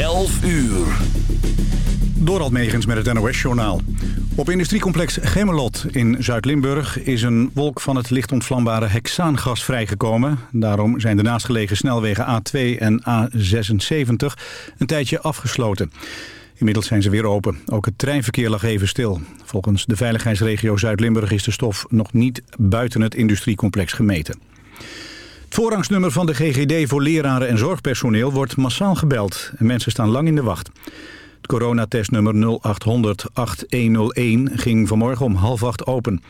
11 uur. Dorald Megens met het NOS-journaal. Op industriecomplex Gemmelot in Zuid-Limburg is een wolk van het licht ontvlambare hexaangas vrijgekomen. Daarom zijn de naastgelegen snelwegen A2 en A76 een tijdje afgesloten. Inmiddels zijn ze weer open. Ook het treinverkeer lag even stil. Volgens de veiligheidsregio Zuid-Limburg is de stof nog niet buiten het industriecomplex gemeten. Het voorrangsnummer van de GGD voor leraren en zorgpersoneel wordt massaal gebeld. En mensen staan lang in de wacht. Het coronatestnummer 0800 8101 ging vanmorgen om half acht open.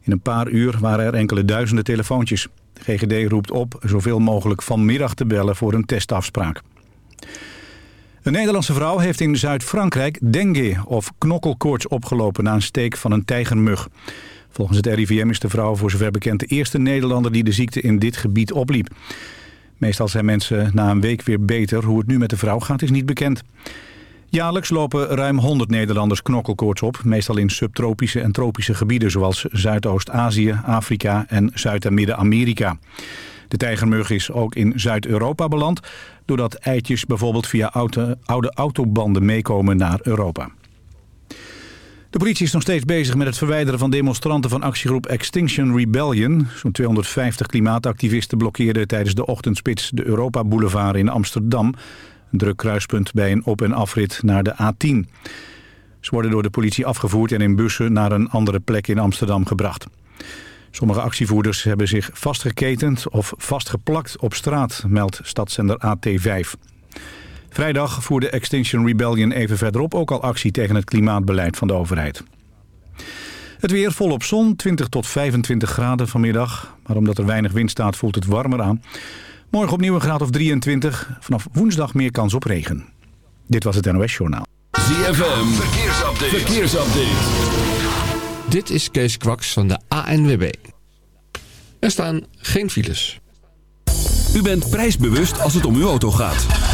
In een paar uur waren er enkele duizenden telefoontjes. De GGD roept op zoveel mogelijk vanmiddag te bellen voor een testafspraak. Een Nederlandse vrouw heeft in Zuid-Frankrijk dengue of knokkelkoorts opgelopen na een steek van een tijgermug. Volgens het RIVM is de vrouw voor zover bekend de eerste Nederlander die de ziekte in dit gebied opliep. Meestal zijn mensen na een week weer beter. Hoe het nu met de vrouw gaat is niet bekend. Jaarlijks lopen ruim 100 Nederlanders knokkelkoorts op. Meestal in subtropische en tropische gebieden zoals Zuidoost-Azië, Afrika en Zuid- en Midden-Amerika. De tijgermug is ook in Zuid-Europa beland... doordat eitjes bijvoorbeeld via oude, oude autobanden meekomen naar Europa. De politie is nog steeds bezig met het verwijderen van demonstranten van actiegroep Extinction Rebellion. Zo'n 250 klimaatactivisten blokkeerden tijdens de ochtendspits de Europa Boulevard in Amsterdam. Een druk kruispunt bij een op- en afrit naar de A10. Ze worden door de politie afgevoerd en in bussen naar een andere plek in Amsterdam gebracht. Sommige actievoerders hebben zich vastgeketend of vastgeplakt op straat, meldt stadszender AT5. Vrijdag voerde Extinction Rebellion even verderop ook al actie tegen het klimaatbeleid van de overheid. Het weer volop zon, 20 tot 25 graden vanmiddag. Maar omdat er weinig wind staat voelt het warmer aan. Morgen opnieuw een graad of 23. Vanaf woensdag meer kans op regen. Dit was het NOS Journaal. ZFM, verkeersupdate. verkeersupdate. Dit is Kees Kwaks van de ANWB. Er staan geen files. U bent prijsbewust als het om uw auto gaat.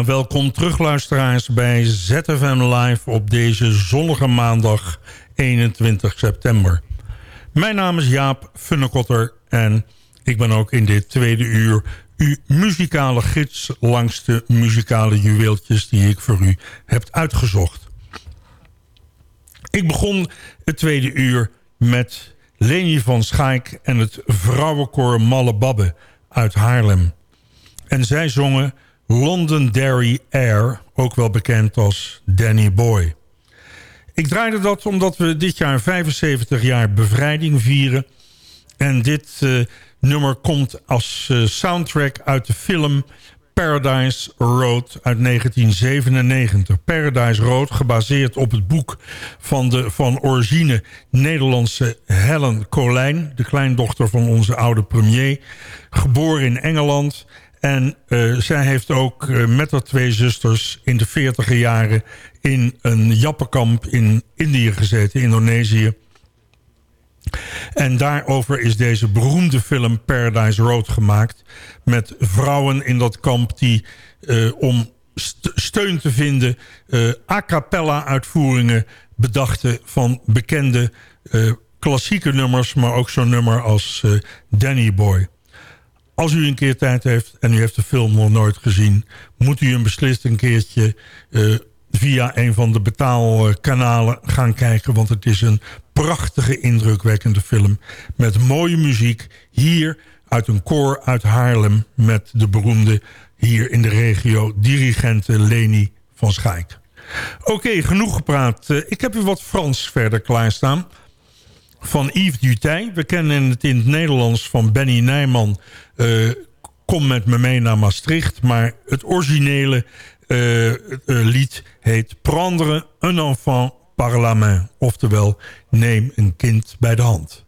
Welkom terug luisteraars bij ZFM Live op deze zonnige maandag 21 september. Mijn naam is Jaap Funnekotter en ik ben ook in dit tweede uur uw muzikale gids langs de muzikale juweeltjes die ik voor u heb uitgezocht. Ik begon het tweede uur met Leni van Schaik en het vrouwenkoor Malle Babbe uit Haarlem. En zij zongen Londonderry Air, ook wel bekend als Danny Boy. Ik draaide dat omdat we dit jaar 75 jaar bevrijding vieren. En dit uh, nummer komt als uh, soundtrack uit de film Paradise Road uit 1997. Paradise Road, gebaseerd op het boek van de van origine Nederlandse Helen Colijn... de kleindochter van onze oude premier, geboren in Engeland... En uh, zij heeft ook uh, met haar twee zusters in de veertiger jaren... in een jappenkamp in Indië gezeten, Indonesië. En daarover is deze beroemde film Paradise Road gemaakt... met vrouwen in dat kamp die uh, om st steun te vinden... a cappella uitvoeringen bedachten van bekende klassieke nummers... maar ook zo'n nummer als Danny Boy als u een keer tijd heeft en u heeft de film nog nooit gezien... moet u hem beslist een keertje uh, via een van de betaalkanalen gaan kijken. Want het is een prachtige, indrukwekkende film. Met mooie muziek. Hier uit een koor uit Haarlem. Met de beroemde hier in de regio dirigente Leni van Schaik. Oké, genoeg gepraat. Uh, ik heb u wat Frans verder klaarstaan van Yves Dutey. We kennen het in het Nederlands van Benny Nijman. Uh, kom met me mee naar Maastricht. Maar het originele uh, uh, lied heet Prendre un enfant par la main. Oftewel, neem een kind bij de hand.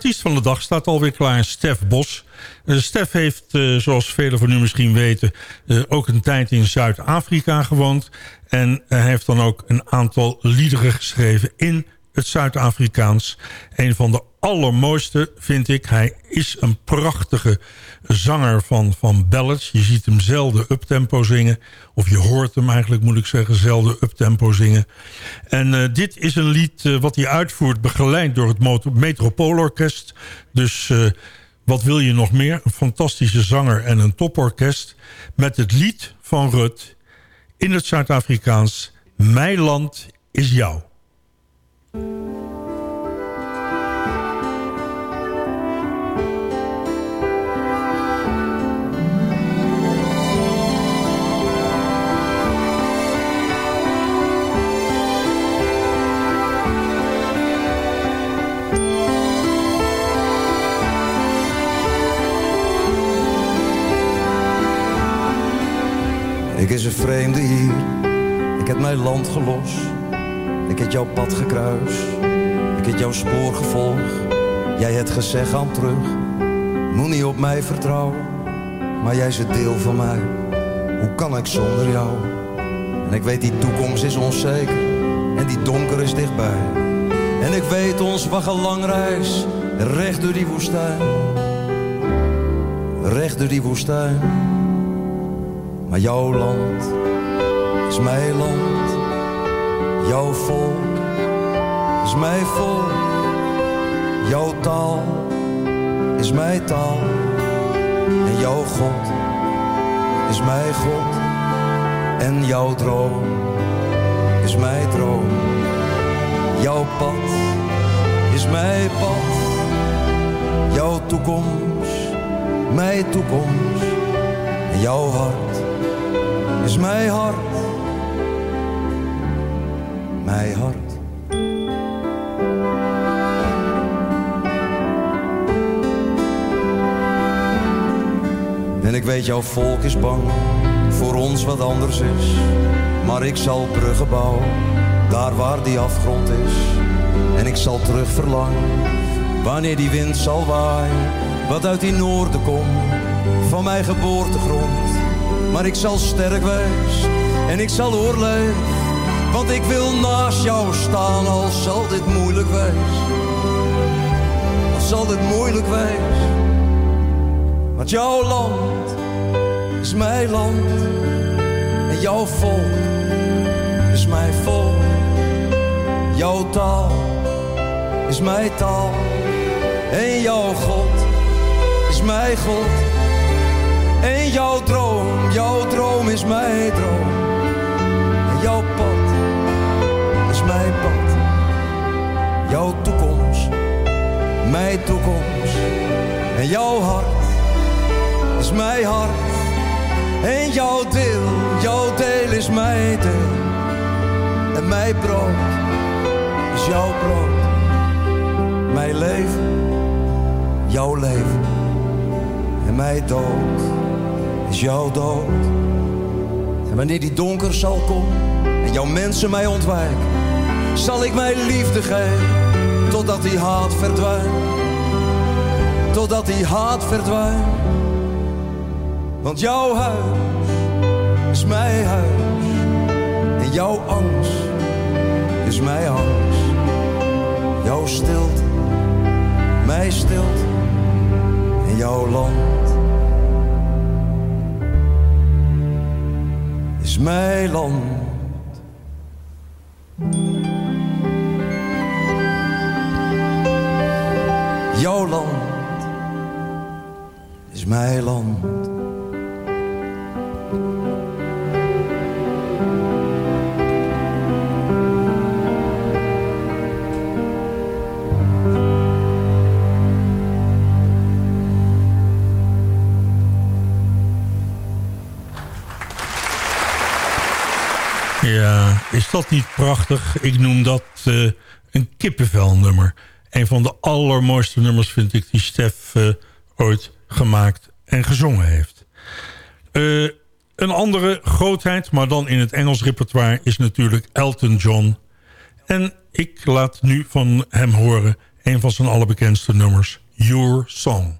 Artiest van de dag staat alweer klaar, Stef Bos. Eh, Stef heeft, eh, zoals velen van u misschien weten... eh, ook een tijd in Zuid-Afrika gewoond. En hij heeft dan ook een aantal liederen geschreven in het Zuid-Afrikaans. Een van de allermooiste vind ik. Hij is een prachtige zanger van, van ballads. Je ziet hem zelden uptempo zingen. Of je hoort hem eigenlijk, moet ik zeggen, zelden uptempo zingen. En eh, dit is een lied eh, wat hij uitvoert, begeleid door het Metropoolorkest. Dus eh, wat wil je nog meer? Een fantastische zanger en een toporkest. Met het lied van Rut in het Zuid-Afrikaans. Mijn land is jou. Ik is een vreemde hier, ik heb mijn land gelost. Ik heb jouw pad gekruist, ik heb jouw spoor gevolgd. Jij hebt gezegd aan terug, moet niet op mij vertrouwen. Maar jij is een deel van mij, hoe kan ik zonder jou? En ik weet die toekomst is onzeker en die donker is dichtbij. En ik weet ons wacht een reis, recht door die woestijn. Recht door die woestijn. Maar jouw land is mijn land. Jouw volk is mijn volk. Jouw taal is mijn taal. En jouw God is mijn God. En jouw droom is mijn droom. Jouw pad is mijn pad. Jouw toekomst, mijn toekomst. En jouw hart mijn hart. Mijn hart. En ik weet jouw volk is bang voor ons wat anders is. Maar ik zal bruggen bouwen, daar waar die afgrond is. En ik zal terug verlangen, wanneer die wind zal waaien. Wat uit die noorden komt, van mijn geboortegrond. Maar ik zal sterk wees en ik zal oorleven. Want ik wil naast jou staan, al zal dit moeilijk wees. Al zal dit moeilijk wees. Want jouw land is mijn land. En jouw volk is mijn volk. Jouw taal is mijn taal. En jouw God is mijn God. En jouw droom, jouw droom is mijn droom. En jouw pad is mijn pad. Jouw toekomst, mijn toekomst. En jouw hart is mijn hart. En jouw deel, jouw deel is mijn deel. En mijn brood is jouw brood. Mijn leven, jouw leven. En mijn dood jouw dood. En wanneer die donker zal komen en jouw mensen mij ontwijken, zal ik mijn liefde geven totdat die haat verdwijnt. Totdat die haat verdwijnt. Want jouw huis is mijn huis. En jouw angst is mijn angst. Jouw stilte, mijn stilte. En jouw land Jouw land is mijn land. Is dat niet prachtig? Ik noem dat uh, een kippenvelnummer. Een van de allermooiste nummers vind ik die Stef uh, ooit gemaakt en gezongen heeft. Uh, een andere grootheid, maar dan in het Engels repertoire... is natuurlijk Elton John. En ik laat nu van hem horen... een van zijn allerbekendste nummers, Your Song.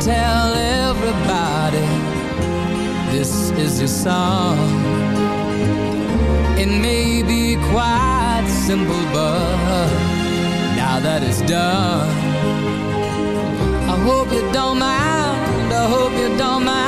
tell everybody this is your song. It may be quite simple, but now that it's done, I hope you don't mind. I hope you don't mind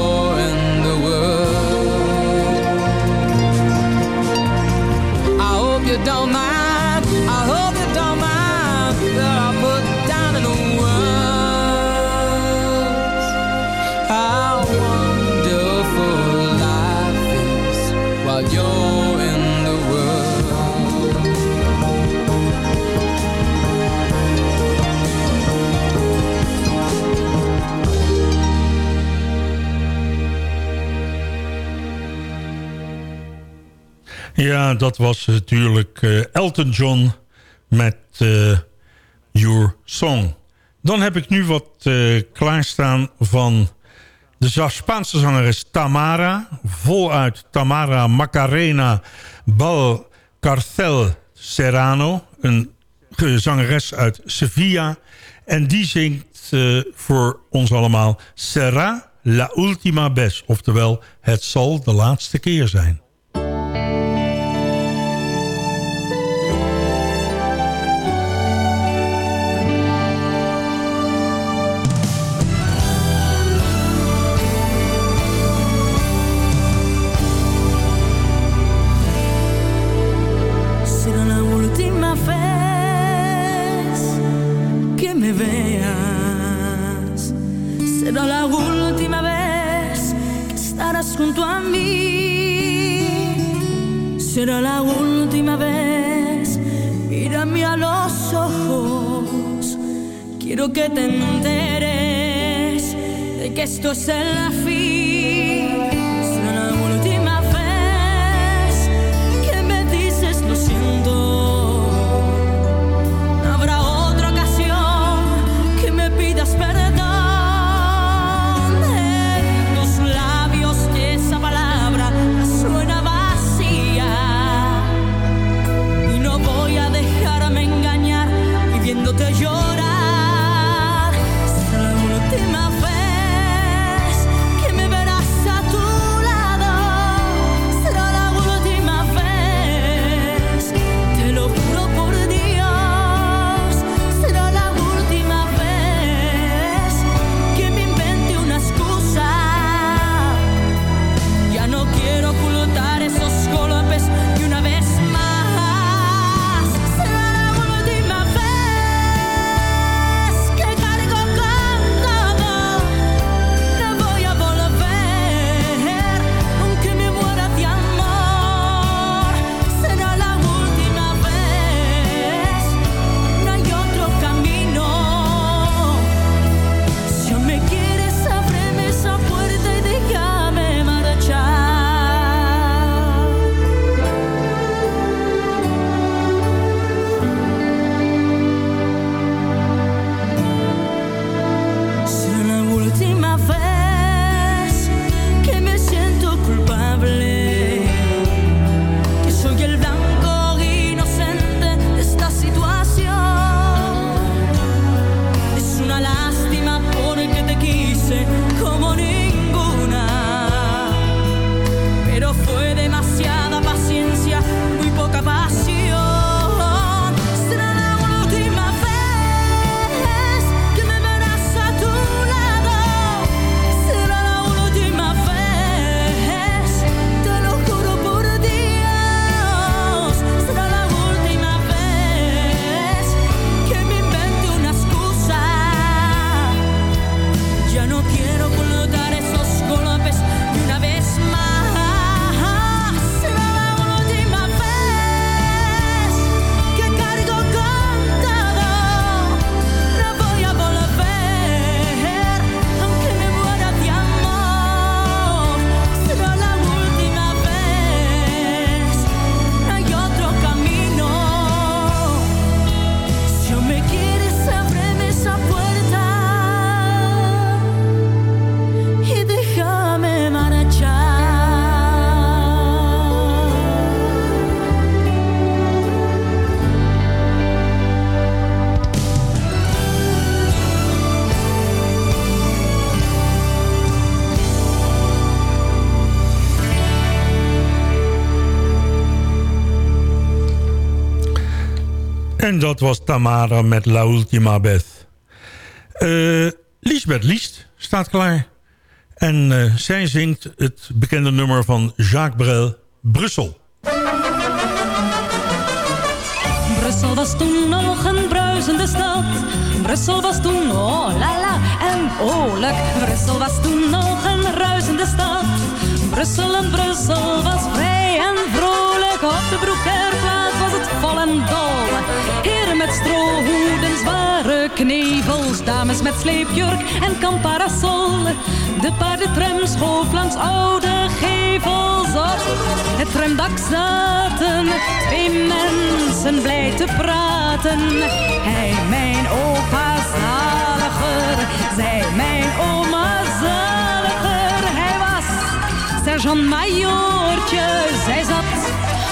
Ja, dat was natuurlijk eh, Elton John met eh, Your Song. Dan heb ik nu wat eh, klaarstaan van de Spaanse zangeres Tamara. Voluit Tamara Macarena Balcarcel Serrano. Een zangeres uit Sevilla. En die zingt voor ons allemaal... Serra la última vez. Oftewel, het zal de laatste keer zijn. dat was Tamara met La Ultima Beth. Uh, eh, Lisbeth Liest staat klaar. En eh, zij zingt het bekende nummer van Jacques Brel, Brussel. Brussel was toen nog een bruisende stad. Brussel was toen, oh la la, en oolijk. Brussel was toen nog een ruisende stad. Brussel en Brussel was vrij en vrolijk. Op de broekerplaats was het vol en dol met strohoeden, zware knevels, dames met sleepjurk en kamparasol. De paardentram schoof langs oude gevels op. Het tramdak zaten twee mensen blij te praten. Hij, mijn opa zaliger, zij, mijn oma zaliger. Hij was sergeant-majoortje, zij zat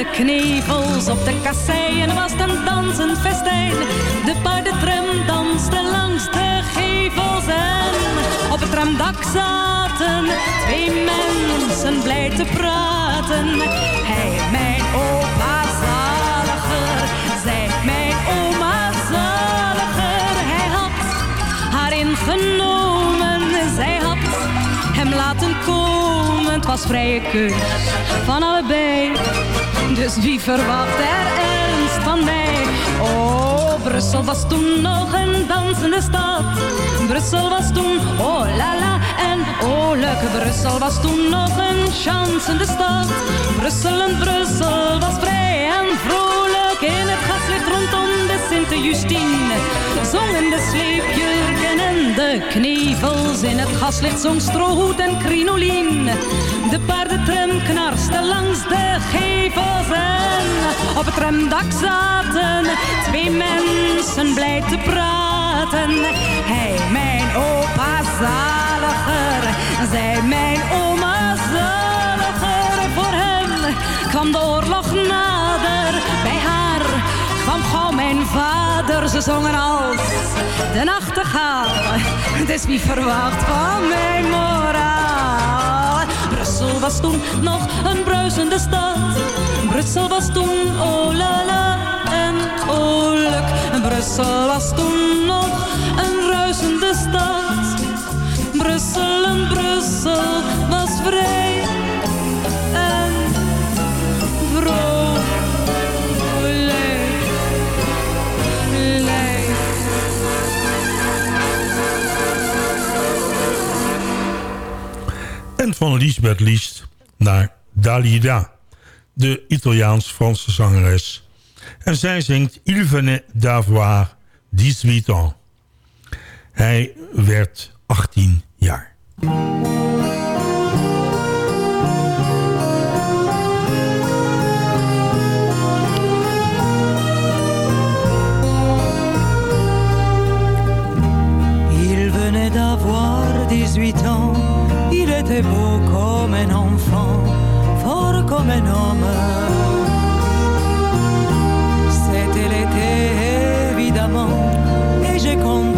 de knevels op de kasseien was een dansend festijn. De paardentram danste langs de gevels en op het tramdak zaten twee mensen blij te praten. Hij, mijn opa zaliger, zij, mijn oma zaliger. Hij had haar ingenomen, zij had hem laten komen. Het was vrije keus van allebei. Dus wie verwacht er ernst van mij? Oh, Brussel was toen nog een dansende stad. Brussel was toen, oh la la, en oh leuke Brussel was toen nog een chansende stad. Brussel en Brussel was vrij en vrolijk in het gaslicht rondom de Sint-Justine. Zongen de sleepjurken en de knevels in het gaslicht zong strohoed en crinolien. De paardentram knarste langs de gevels en op het tramdak zaten twee mensen blij te praten. Hij, mijn opa zaliger, zij, mijn oma zaliger. Voor hem kwam de oorlog nader, bij haar kwam gauw mijn vader. Ze zongen als de nachtegaal, dus wie verwacht van mijn moraal? Brussel was toen nog een bruisende stad. Brussel was toen oh la la en oh. Brussel was toen nog een ruisende stad. Brussel en Brussel was vrij en vrolijk. En van Lisbeth Liest naar Dalida, de Italiaans-Franse zangeres. En zij zingt Il venait d'avoir 18 ans. Hij werd 18 jaar. Il venait d'avoir 18 ans, il était beau comme un enfant, fort comme un homme. C'était l'été évidemment, et j'ai compté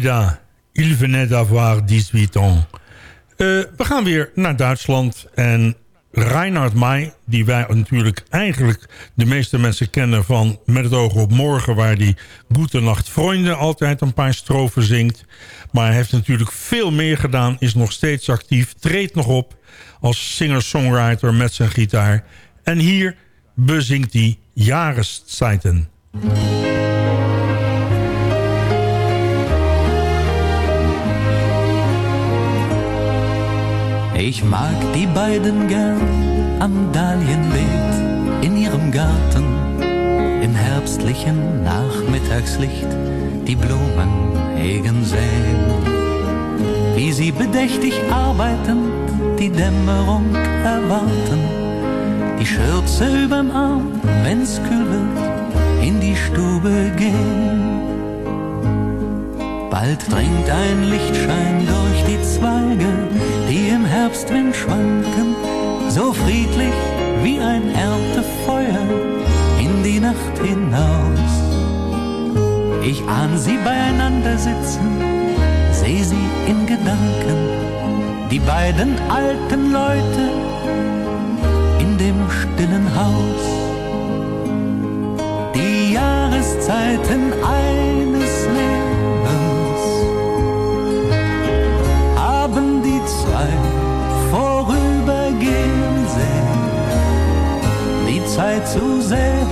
Dalida, il venait d'avoir 18 ans. Eh, we gaan weer naar Duitsland en Reinhard May, die wij natuurlijk eigenlijk de meeste mensen kennen van Met het oog op morgen, waar die Goede Nacht Vrienden altijd een paar strofen zingt. Maar hij heeft natuurlijk veel meer gedaan, is nog steeds actief, treedt nog op als singer-songwriter met zijn gitaar. En hier bezingt hij Jahreszeiten. Ich mag die beiden gern am Dahlienbeet in ihrem Garten. Im herbstlichen Nachmittagslicht die Blumen hegen sehen. Wie sie bedächtig arbeiten, die Dämmerung erwarten. Die Schürze überm Arm, wenn's kühl wird, in die Stube gehen. Bald dringt ein Lichtschein durch die Zweige, Herbstwind schwanken, so friedlich wie ein Erntefeuer in die Nacht hinaus. Ich ahn sie beieinander sitzen, seh sie in Gedanken, die beiden alten Leute in dem stillen Haus. Die Jahreszeiten eines Zeit zu säen,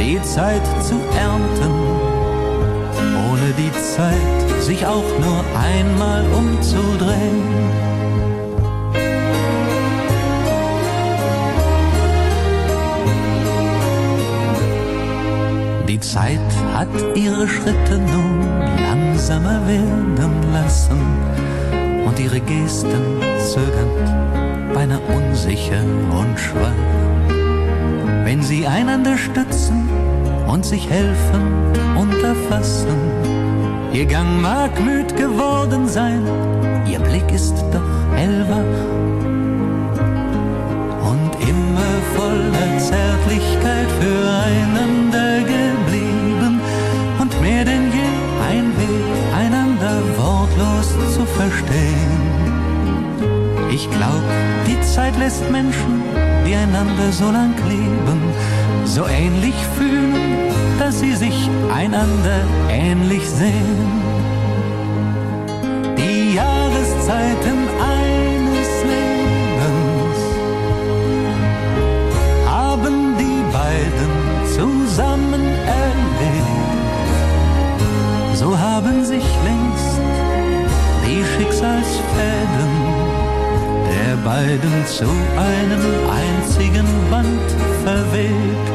die Zeit zu ernten, ohne die Zeit sich auch nur einmal umzudrehen. Die Zeit hat ihre Schritte nun langsamer werden lassen und ihre Gesten zögernd, beinahe unsicher und schwach. Wenn sie einander stützen und sich helfen und erfassen, ihr Gang mag müd geworden sein, ihr Blick ist doch hellwach. Und immer voller Zärtlichkeit füreinander geblieben. Und mehr denn je ein Weg, einander wortlos zu verstehen. Ich glaub, die Zeit lässt Menschen, die einander so lang leben, so ähnlich fühlen, dass sie sich einander ähnlich sehen. Die Jahreszeiten eines Lebens haben die beiden zusammen erlebt. So haben sich längst die Schicksalsfäden beiden zu einem einzigen Band verwebt.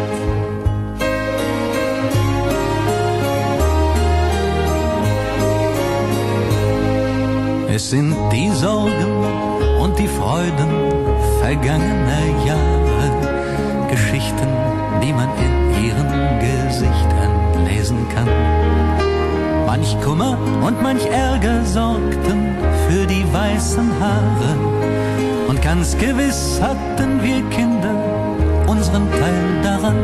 Es sind die Sorgen und die Freuden vergangener Jahre, Geschichten, die man in ihren Gesichtern lesen kann. Manch Kummer und manch Ärger sorgten für die weißen Haare. Und ganz gewiss hatten wir Kinder unseren Teil daran.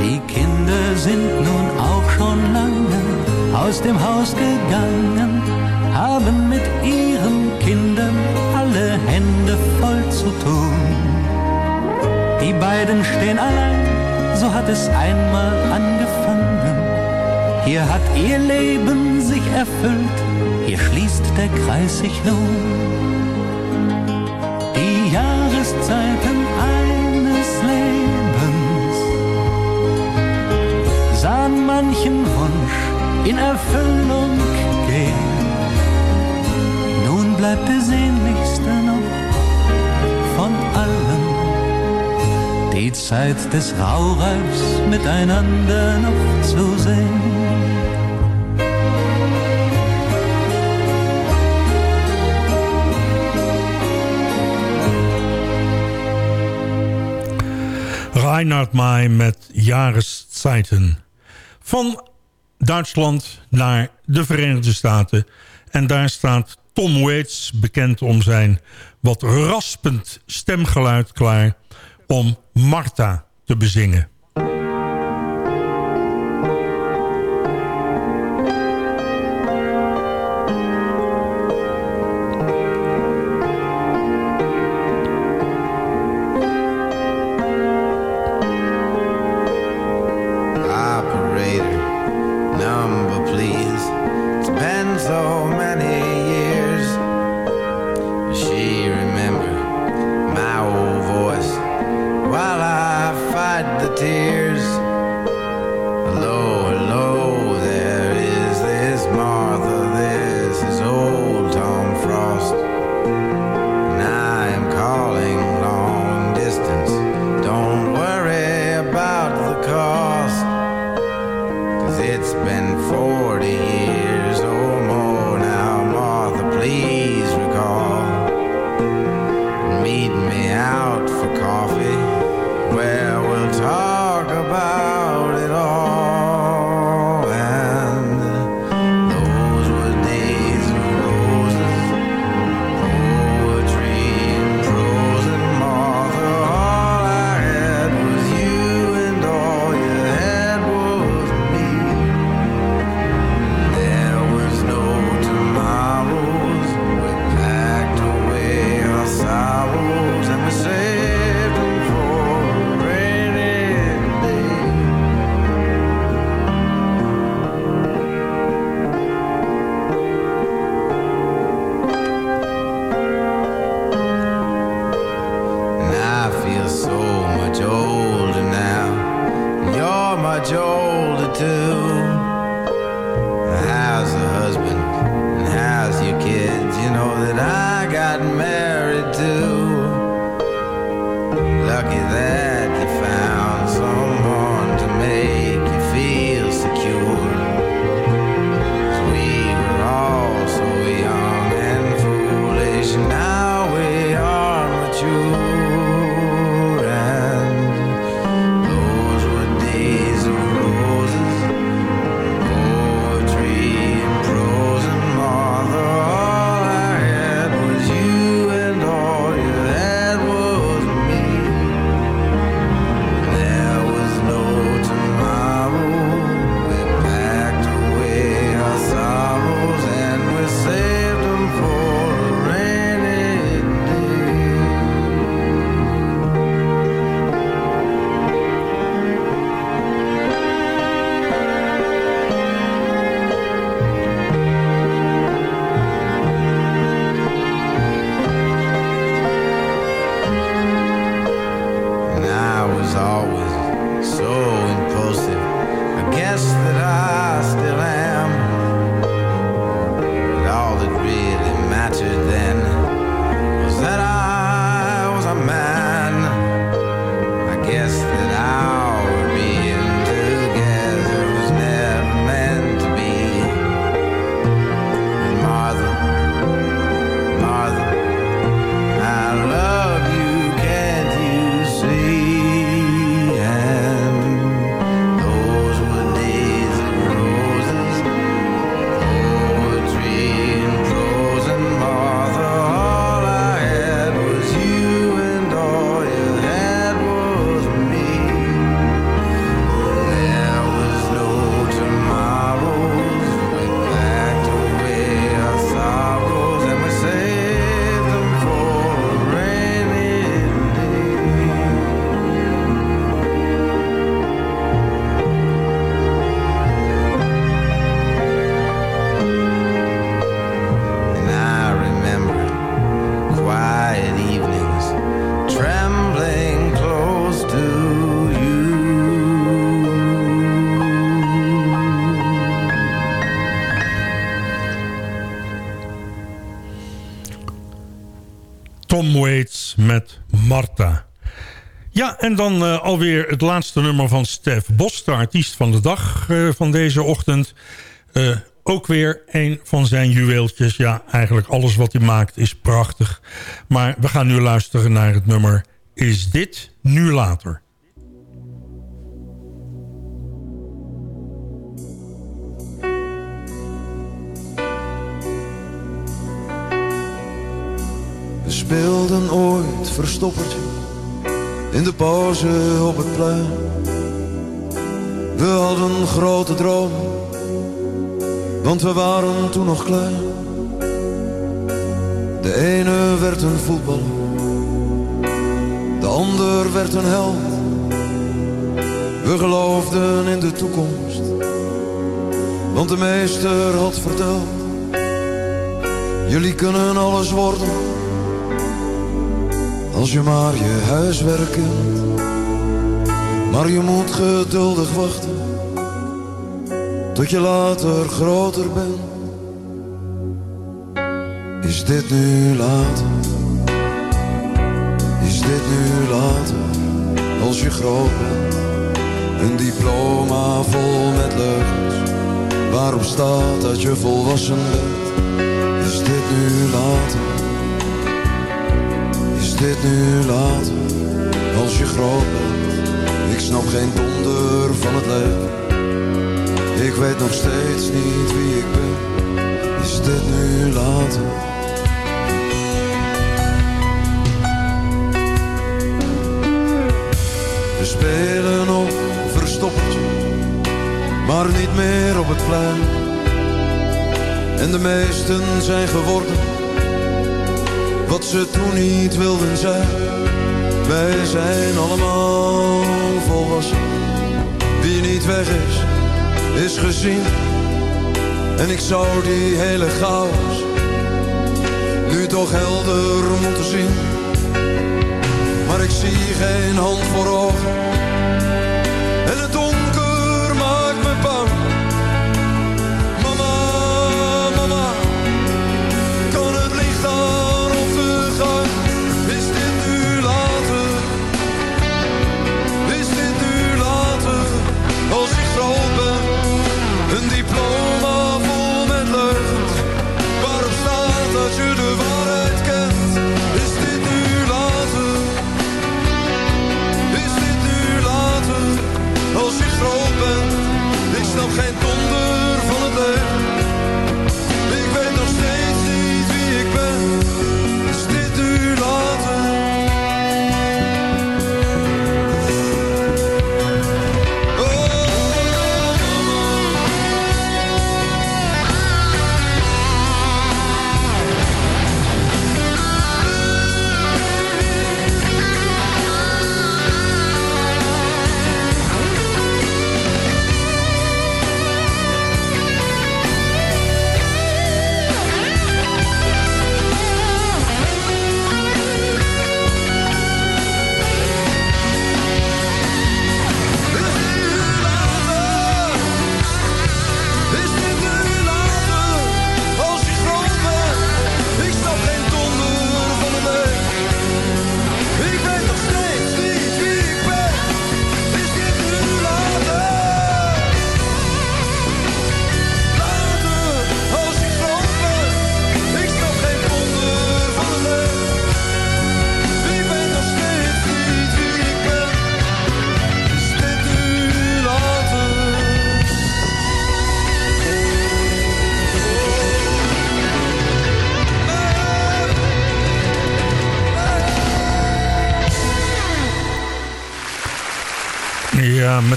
Die Kinder sind nun auch schon lange aus dem Haus gegangen, haben mit ihren Kindern alle Hände voll zu tun. Die beiden stehen allein, so hat es einmal angefangen. Hier hat ihr Leben sich erfüllt, hier schließt der Kreis sich nun. Die Jahreszeiten eines Lebens sahen manchen Wunsch in Erfüllung gehen. Nun bleibt der sehnlichste noch von allen. Die Zeit des Raureifs miteinander noch zu sehen. Reinhard Mai met Jahreszeiten. Van Duitsland naar de Verenigde Staten. En daar staat Tom Waits, bekend om zijn wat raspend stemgeluid, klaar... om Marta te bezingen. much to. do En dan uh, alweer het laatste nummer van Stef Bos, de artiest van de dag eh, van deze ochtend. Eh, ook weer een van zijn juweeltjes. Ja, eigenlijk alles wat hij maakt is prachtig. Maar we gaan nu luisteren naar het nummer Is dit nu later? We speelden ooit verstoppertje in de pauze op het plein. We hadden grote dromen, want we waren toen nog klein. De ene werd een voetballer, de ander werd een held. We geloofden in de toekomst, want de meester had verteld. Jullie kunnen alles worden, als je maar je huiswerk kent. Maar je moet geduldig wachten, tot je later groter bent. Is dit nu later? Is dit nu later? Als je groot bent, een diploma vol met leugens, waarop staat dat je volwassen bent. Is dit nu later? Is dit nu later? Als je groot bent, ik snap geen donder van het leven. Ik weet nog steeds niet wie ik ben. Is dit nu later? We spelen op verstoppertje, maar niet meer op het plein. En de meesten zijn geworden wat ze toen niet wilden zijn. Wij zijn allemaal volwassen. Wie niet weg is, is gezien. En ik zou die hele chaos nu toch helder moeten zien. Maar ik zie geen hand voor ogen.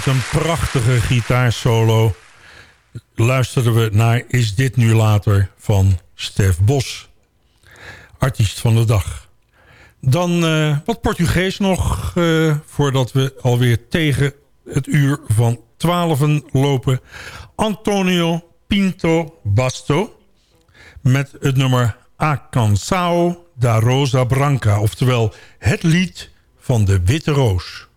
Met een prachtige gitaarsolo luisterden we naar Is dit nu later van Stef Bos. Artiest van de dag. Dan eh, wat Portugees nog, eh, voordat we alweer tegen het uur van 12 lopen. Antonio Pinto Basto met het nummer A Cansao da Rosa Branca. Oftewel het lied van de Witte Roos.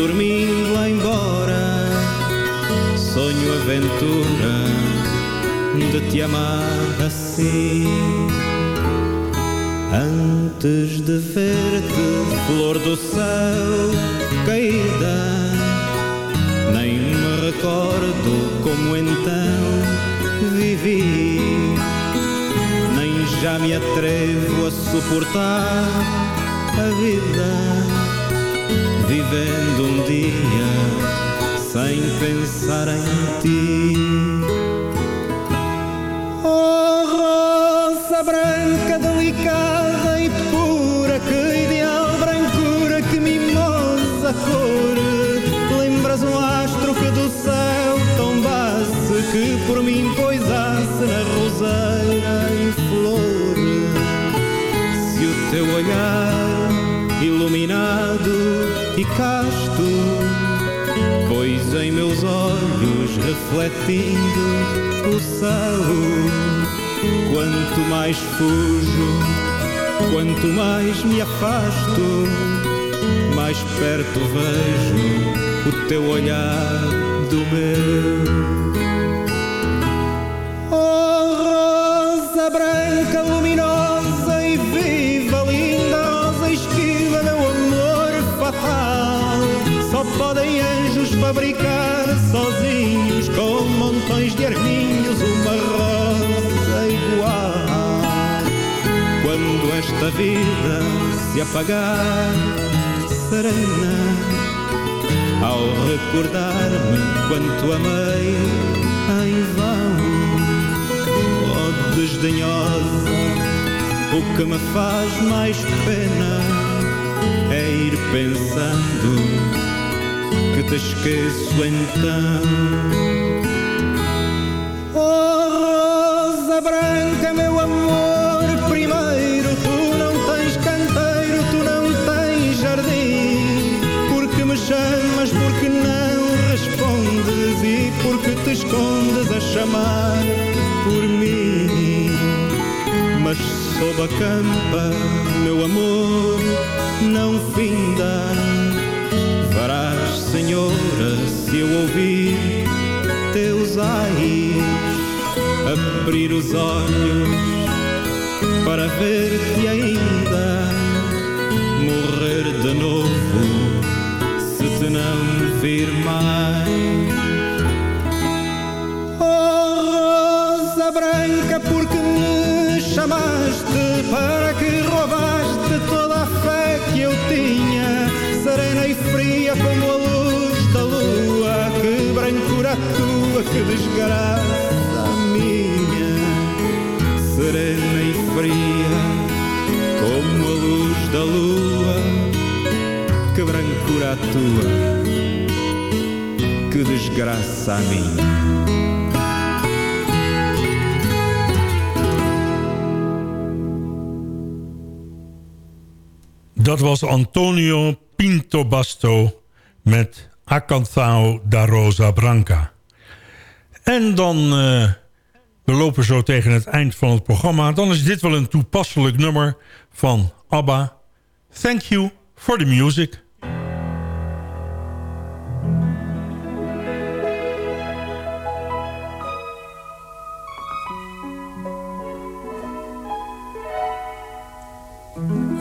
Dormindo lá embora. Sonho aventura de te amar assim. Antes de ver-te, flor do céu caída, Nem me recordo como então vivi, nem já me atrevo a suportar a vida, vivendo um dia sem pensar em ti. Oh, rosa branca, delicada e pura, que ideal brancura, que mimosa cor. Lembras um astro que do céu tombasse, que por mim poisasse na roseira em flor. Se o teu olhar iluminado e casto, pois em meus olhos refletindo o céu, quanto mais fujo, quanto mais me afasto, mais perto vejo o teu olhar do meu. Oh, rosa branca, luminosa fabricar sozinhos, com montões de arminhos, uma rosa igual. Quando esta vida se apagar, serena. Ao recordar-me quanto amei em vão Oh desdenhosa, o que me faz mais pena É ir pensando que te esqueço então. Oh rosa branca, meu amor primeiro Tu não tens canteiro, tu não tens jardim. Porque me chamas, porque não respondes? E porque te escondes a chamar por mim? Mas sob a campa, meu amor, não finda ouvir teus ais Abrir os olhos para ver-te ainda Morrer de novo se te não vir mais. Oh, rosa branca, porque me chamaste para tua, que desgraça minha, serena e fria como a luz da lua, que brancura a tua, que desgraça a minha. Dat was Antonio Pinto Basto met Acantao da Rosa Branca. En dan, eh, we lopen zo tegen het eind van het programma. Dan is dit wel een toepasselijk nummer van ABBA. Thank you for the music.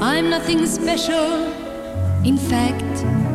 I'm nothing special. In fact,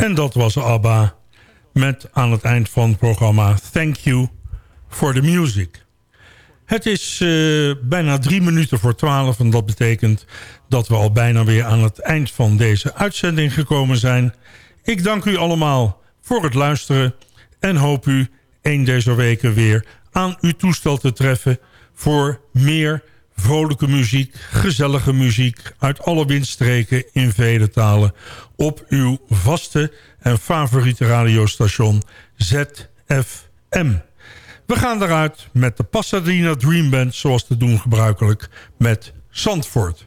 En dat was ABBA met aan het eind van het programma Thank You for the Music. Het is uh, bijna drie minuten voor twaalf en dat betekent dat we al bijna weer aan het eind van deze uitzending gekomen zijn. Ik dank u allemaal voor het luisteren en hoop u een deze weken weer aan uw toestel te treffen voor meer vrolijke muziek, gezellige muziek uit alle windstreken in vele talen op uw vaste en favoriete radiostation ZFM. We gaan eruit met de Pasadena Dream Band zoals te doen gebruikelijk met Zandvoort.